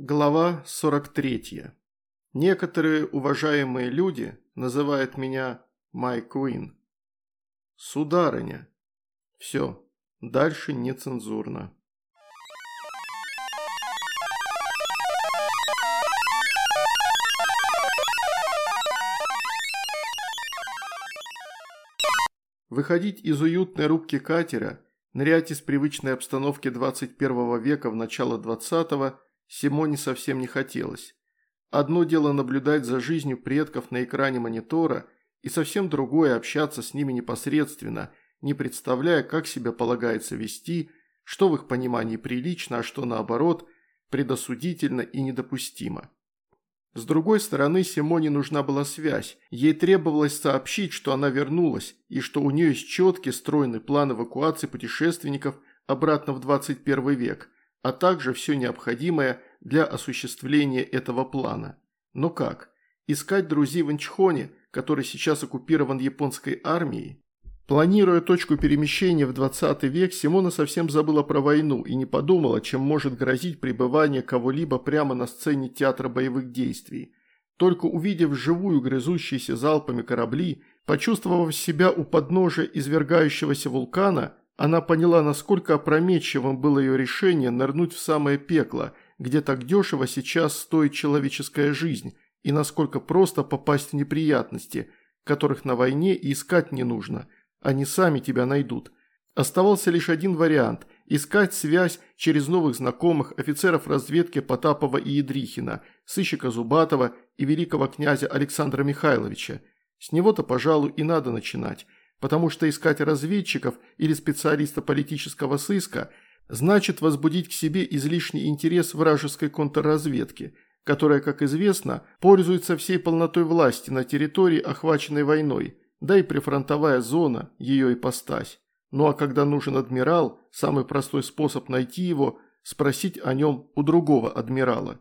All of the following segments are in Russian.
Глава 43. Некоторые уважаемые люди называют меня «My Queen». Сударыня. Все, дальше нецензурно. Выходить из уютной рубки катера, нырять из привычной обстановки 21 века в начало 20-го – Симоне совсем не хотелось. Одно дело наблюдать за жизнью предков на экране монитора, и совсем другое общаться с ними непосредственно, не представляя, как себя полагается вести, что в их понимании прилично, а что наоборот, предосудительно и недопустимо. С другой стороны, Симоне нужна была связь. Ей требовалось сообщить, что она вернулась, и что у нее есть четкий стройный план эвакуации путешественников обратно в 21 век – а также все необходимое для осуществления этого плана. Но как? Искать друзей в Инчхоне, который сейчас оккупирован японской армией? Планируя точку перемещения в 20 век, Симона совсем забыла про войну и не подумала, чем может грозить пребывание кого-либо прямо на сцене театра боевых действий. Только увидев живую грызущиеся залпами корабли, почувствовав себя у подножия извергающегося вулкана, она поняла, насколько опрометчивым было ее решение нырнуть в самое пекло, где так дешево сейчас стоит человеческая жизнь, и насколько просто попасть в неприятности, которых на войне и искать не нужно. Они сами тебя найдут. Оставался лишь один вариант – искать связь через новых знакомых офицеров разведки Потапова и Едрихина, сыщика Зубатова и великого князя Александра Михайловича. С него-то, пожалуй, и надо начинать – потому что искать разведчиков или специалиста политического сыска значит возбудить к себе излишний интерес вражеской контрразведки, которая, как известно, пользуется всей полнотой власти на территории, охваченной войной, да и прифронтовая зона – ее ипостась. Ну а когда нужен адмирал, самый простой способ найти его – спросить о нем у другого адмирала.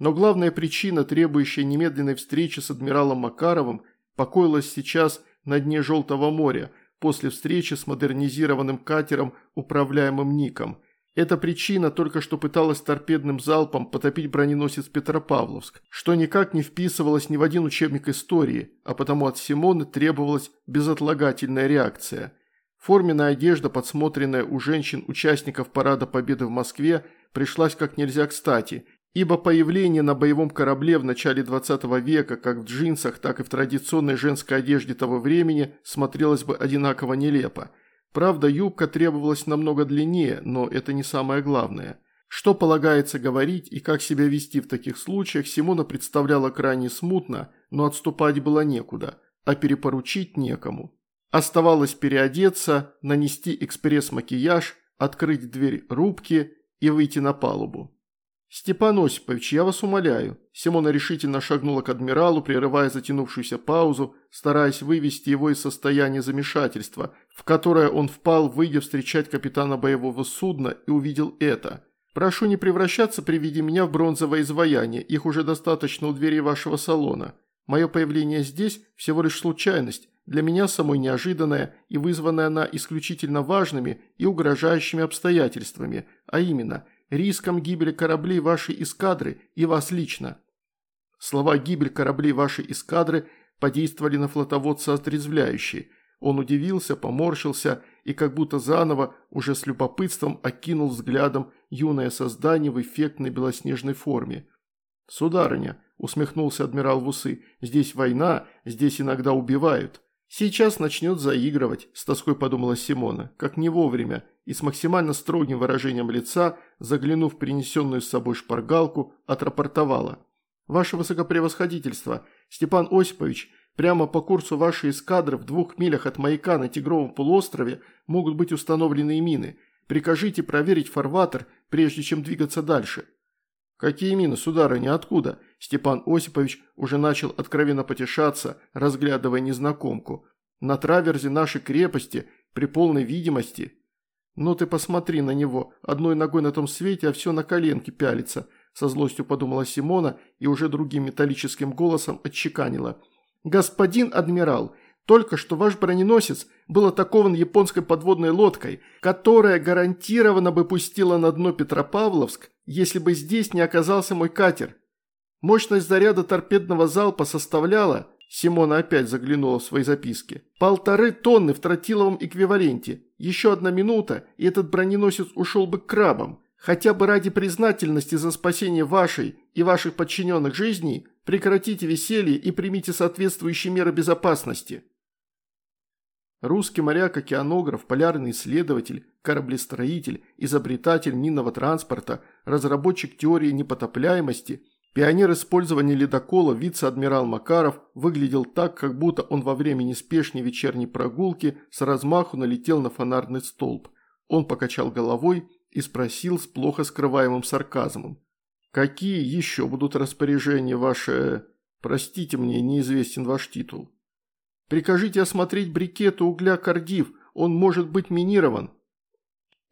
Но главная причина, требующая немедленной встречи с адмиралом Макаровым, покоилась сейчас на дне Желтого моря после встречи с модернизированным катером, управляемым Ником. Эта причина только что пыталась торпедным залпом потопить броненосец Петропавловск, что никак не вписывалось ни в один учебник истории, а потому от Симоны требовалась безотлагательная реакция. Форменная одежда, подсмотренная у женщин-участников Парада Победы в Москве, пришлась как нельзя кстати, Ибо появление на боевом корабле в начале 20 века как в джинсах, так и в традиционной женской одежде того времени смотрелось бы одинаково нелепо. Правда, юбка требовалась намного длиннее, но это не самое главное. Что полагается говорить и как себя вести в таких случаях, Симона представляла крайне смутно, но отступать было некуда, а перепоручить некому. Оставалось переодеться, нанести экспресс-макияж, открыть дверь рубки и выйти на палубу. «Степан Осипович, я вас умоляю». Симона решительно шагнула к адмиралу, прерывая затянувшуюся паузу, стараясь вывести его из состояния замешательства, в которое он впал, выйдя встречать капитана боевого судна, и увидел это. «Прошу не превращаться при виде меня в бронзовое изваяние, их уже достаточно у двери вашего салона. Мое появление здесь – всего лишь случайность, для меня самой неожиданная и вызванная она исключительно важными и угрожающими обстоятельствами, а именно – риском гибели кораблей вашей эскадры и вас лично». Слова «гибель кораблей вашей эскадры» подействовали на флотоводца отрезвляюще. Он удивился, поморщился и как будто заново, уже с любопытством, окинул взглядом юное создание в эффектной белоснежной форме. «Сударыня», – усмехнулся адмирал в усы, – «здесь война, здесь иногда убивают». «Сейчас начнет заигрывать», – с тоской подумала Симона, – как не вовремя, и с максимально строгим выражением лица, заглянув принесенную с собой шпаргалку, отрапортовала. «Ваше высокопревосходительство, Степан Осипович, прямо по курсу вашей эскадры в двух милях от маяка на Тигровом полуострове могут быть установлены мины. Прикажите проверить фарватер, прежде чем двигаться дальше». «Какие мины, сударыня, откуда?» Степан Осипович уже начал откровенно потешаться, разглядывая незнакомку. «На траверзе нашей крепости, при полной видимости». «Ну ты посмотри на него, одной ногой на том свете, а все на коленке пялится», со злостью подумала Симона и уже другим металлическим голосом отчеканила. «Господин адмирал, только что ваш броненосец был атакован японской подводной лодкой, которая гарантированно бы пустила на дно Петропавловск, если бы здесь не оказался мой катер. Мощность заряда торпедного залпа составляла, Симона опять заглянула в свои записки, полторы тонны в тротиловом эквиваленте. Еще одна минута, и этот броненосец ушел бы к крабам. Хотя бы ради признательности за спасение вашей и ваших подчиненных жизней, прекратите веселье и примите соответствующие меры безопасности. Русский моряк, океанограф, полярный исследователь, кораблестроитель, изобретатель минного транспорта, разработчик теории непотопляемости, пионер использования ледокола вице-адмирал Макаров выглядел так, как будто он во время неспешной вечерней прогулки с размаху налетел на фонарный столб. Он покачал головой и спросил с плохо скрываемым сарказмом. «Какие еще будут распоряжения ваши... Простите мне, неизвестен ваш титул». Прикажите осмотреть брикету угля Кардив, он может быть минирован».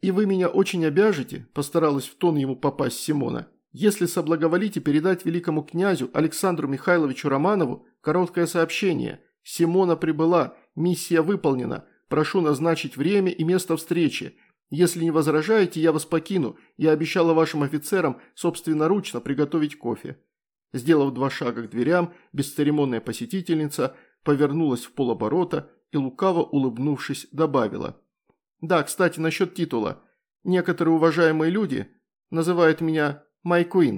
«И вы меня очень обяжете», – постаралась в тон ему попасть Симона, «если соблаговолите передать великому князю Александру Михайловичу Романову короткое сообщение. Симона прибыла, миссия выполнена, прошу назначить время и место встречи. Если не возражаете, я вас покину. Я обещала вашим офицерам собственноручно приготовить кофе». Сделав два шага к дверям, бесцеремонная посетительница – повернулась в полоборота и, лукаво улыбнувшись, добавила. «Да, кстати, насчет титула. Некоторые уважаемые люди называют меня Май Куин».